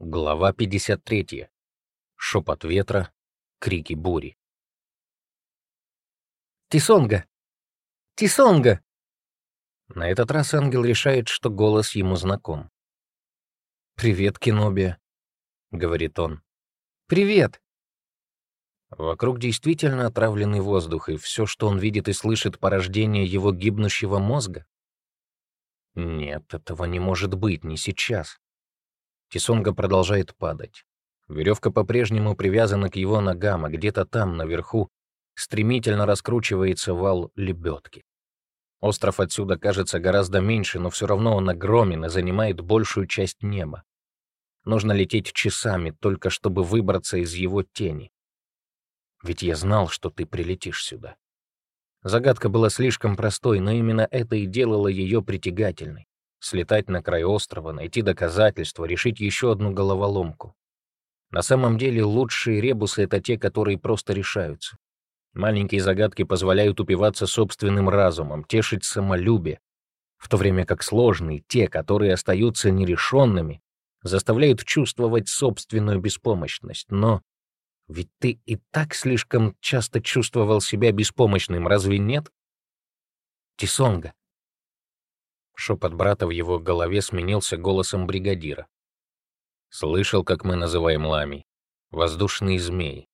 Глава 53. Шепот ветра, крики бури. «Тисонга! Тисонга!» На этот раз ангел решает, что голос ему знаком. «Привет, Кинобия», — говорит он. «Привет!» Вокруг действительно отравленный воздух, и все, что он видит и слышит, порождение его гибнущего мозга? Нет, этого не может быть, не сейчас. Тисонга продолжает падать. Веревка по-прежнему привязана к его ногам, а где-то там, наверху, стремительно раскручивается вал лебедки. Остров отсюда кажется гораздо меньше, но все равно он огромен и занимает большую часть неба. Нужно лететь часами, только чтобы выбраться из его тени. Ведь я знал, что ты прилетишь сюда. Загадка была слишком простой, но именно это и делало ее притягательной слетать на край острова, найти доказательства, решить еще одну головоломку. На самом деле лучшие ребусы — это те, которые просто решаются. Маленькие загадки позволяют упиваться собственным разумом, тешить самолюбие, в то время как сложные, те, которые остаются нерешенными, заставляют чувствовать собственную беспомощность. Но ведь ты и так слишком часто чувствовал себя беспомощным, разве нет? Тисонга, Шепот брата в его голове сменился голосом бригадира. «Слышал, как мы называем лами? Воздушные змеи.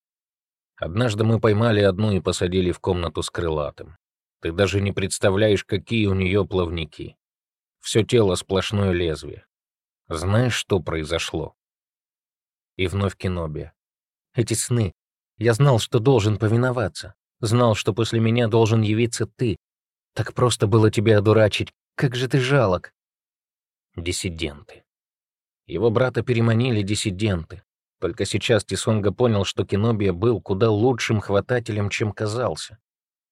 Однажды мы поймали одну и посадили в комнату с крылатым. Ты даже не представляешь, какие у нее плавники. Все тело сплошное лезвие. Знаешь, что произошло?» И вновь Кенобия. «Эти сны. Я знал, что должен повиноваться. Знал, что после меня должен явиться ты. Так просто было тебя одурачить, как же ты жалок!» Диссиденты. Его брата переманили диссиденты. Только сейчас Тисонга понял, что Кенобия был куда лучшим хватателем, чем казался.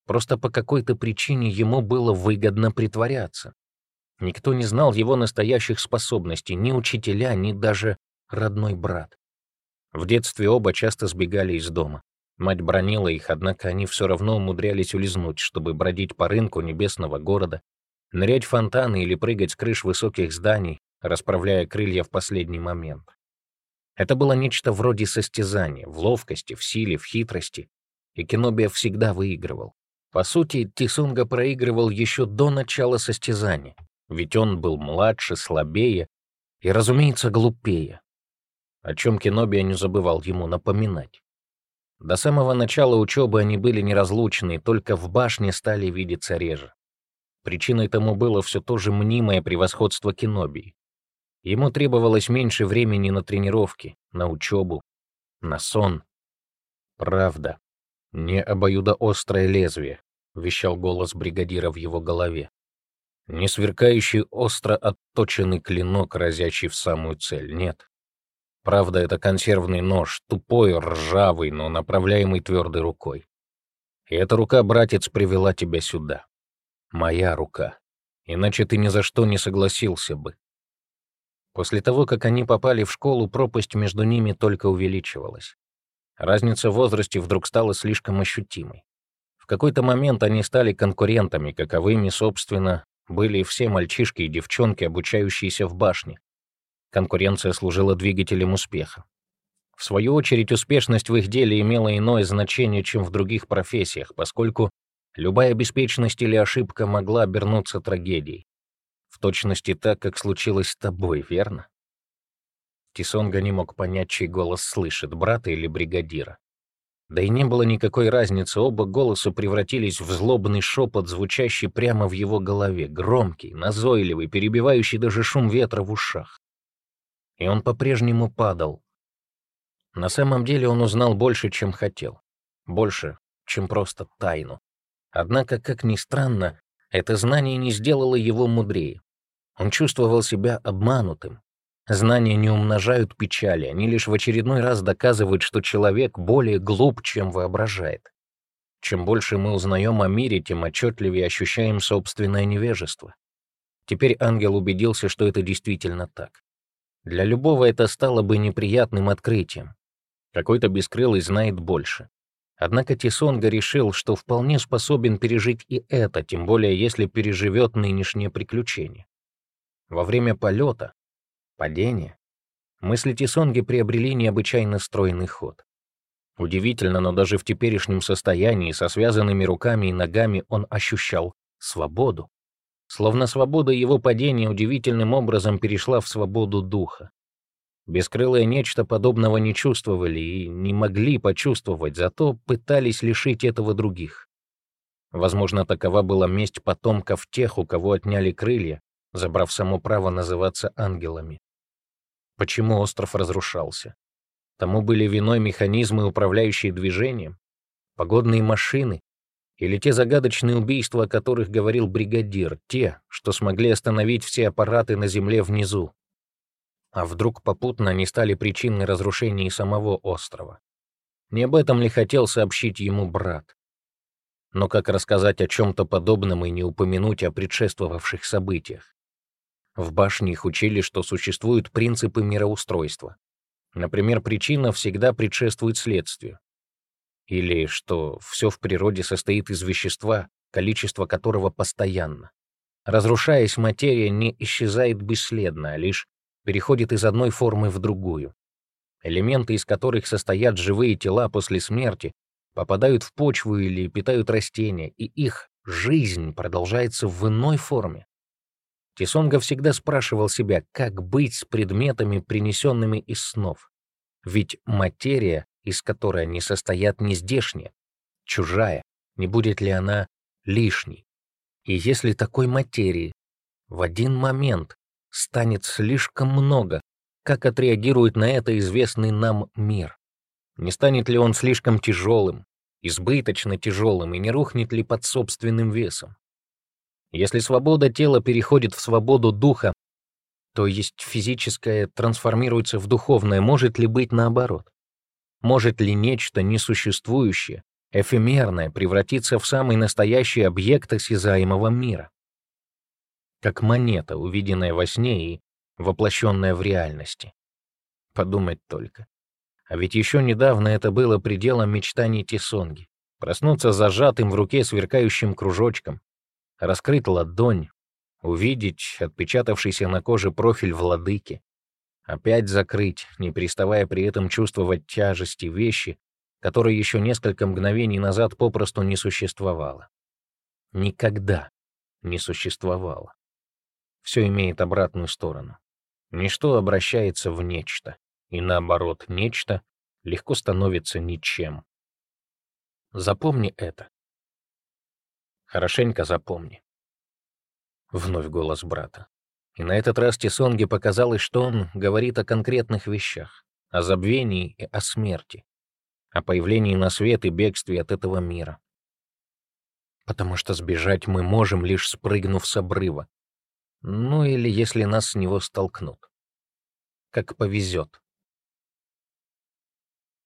Просто по какой-то причине ему было выгодно притворяться. Никто не знал его настоящих способностей, ни учителя, ни даже родной брат. В детстве оба часто сбегали из дома. Мать бронила их, однако они все равно умудрялись улизнуть, чтобы бродить по рынку небесного города, нырять в фонтаны или прыгать с крыш высоких зданий, расправляя крылья в последний момент. Это было нечто вроде состязания в ловкости, в силе, в хитрости, и Кенобия всегда выигрывал. По сути, Тисунга проигрывал еще до начала состязания, ведь он был младше, слабее и, разумеется, глупее, о чем Кенобия не забывал ему напоминать. До самого начала учебы они были неразлучны, только в башне стали видеться реже. Причиной тому было все то же мнимое превосходство Кенобии. Ему требовалось меньше времени на тренировки, на учебу, на сон. «Правда, не обоюдоострое лезвие», — вещал голос бригадира в его голове. «Не сверкающий остро отточенный клинок, разящий в самую цель, нет. Правда, это консервный нож, тупой, ржавый, но направляемый твердой рукой. И эта рука, братец, привела тебя сюда моя рука. Иначе ты ни за что не согласился бы. После того, как они попали в школу, пропасть между ними только увеличивалась. Разница в возрасте вдруг стала слишком ощутимой. В какой-то момент они стали конкурентами, каковыми, собственно, были все мальчишки и девчонки, обучающиеся в башне. Конкуренция служила двигателем успеха. В свою очередь, успешность в их деле имела иное значение, чем в других профессиях, поскольку Любая беспечность или ошибка могла обернуться трагедией. В точности так, как случилось с тобой, верно? Тисонга не мог понять, чей голос слышит, брата или бригадира. Да и не было никакой разницы, оба голоса превратились в злобный шепот, звучащий прямо в его голове, громкий, назойливый, перебивающий даже шум ветра в ушах. И он по-прежнему падал. На самом деле он узнал больше, чем хотел. Больше, чем просто тайну. Однако, как ни странно, это знание не сделало его мудрее. Он чувствовал себя обманутым. Знания не умножают печали, они лишь в очередной раз доказывают, что человек более глуп, чем воображает. Чем больше мы узнаем о мире, тем отчетливее ощущаем собственное невежество. Теперь ангел убедился, что это действительно так. Для любого это стало бы неприятным открытием. Какой-то бескрылый знает больше. Однако Тисонга решил, что вполне способен пережить и это, тем более если переживет нынешнее приключение. Во время полета, падения, Мысли Тисонги приобрели необычайно стройный ход. Удивительно, но даже в теперешнем состоянии, со связанными руками и ногами, он ощущал свободу. Словно свобода его падения удивительным образом перешла в свободу духа. Бескрылое нечто подобного не чувствовали и не могли почувствовать, зато пытались лишить этого других. Возможно, такова была месть потомков тех, у кого отняли крылья, забрав само право называться ангелами. Почему остров разрушался? Тому были виной механизмы, управляющие движением, погодные машины или те загадочные убийства, о которых говорил бригадир, те, что смогли остановить все аппараты на земле внизу. А вдруг попутно они стали причиной разрушения и самого острова? Не об этом ли хотел сообщить ему брат? Но как рассказать о чем-то подобном и не упомянуть о предшествовавших событиях? В башне их учили, что существуют принципы мироустройства. Например, причина всегда предшествует следствию. Или что все в природе состоит из вещества, количество которого постоянно. Разрушаясь, материя не исчезает бесследно, а лишь переходит из одной формы в другую. Элементы, из которых состоят живые тела после смерти, попадают в почву или питают растения, и их жизнь продолжается в иной форме. Тисонга всегда спрашивал себя, как быть с предметами, принесенными из снов. Ведь материя, из которой они состоят, не здешняя, чужая, не будет ли она лишней? И если такой материи в один момент станет слишком много, как отреагирует на это известный нам мир? Не станет ли он слишком тяжелым, избыточно тяжелым и не рухнет ли под собственным весом? Если свобода тела переходит в свободу духа, то есть физическое трансформируется в духовное, может ли быть наоборот? Может ли нечто несуществующее, эфемерное превратиться в самый настоящий объект осязаемого мира? Как монета, увиденная во сне и воплощенная в реальности. Подумать только. А ведь еще недавно это было пределом мечтаний Тисонги. Проснуться зажатым в руке сверкающим кружочком, раскрыть ладонь, увидеть отпечатавшийся на коже профиль владыки, опять закрыть, не переставая при этом чувствовать тяжести вещи, которой еще несколько мгновений назад попросту не существовало. Никогда не существовало. Все имеет обратную сторону. Ничто обращается в нечто, и наоборот, нечто легко становится ничем. Запомни это. Хорошенько запомни. Вновь голос брата. И на этот раз Тисонге показалось, что он говорит о конкретных вещах, о забвении и о смерти, о появлении на свет и бегстве от этого мира. Потому что сбежать мы можем, лишь спрыгнув с обрыва. Ну или если нас с него столкнут. Как повезет.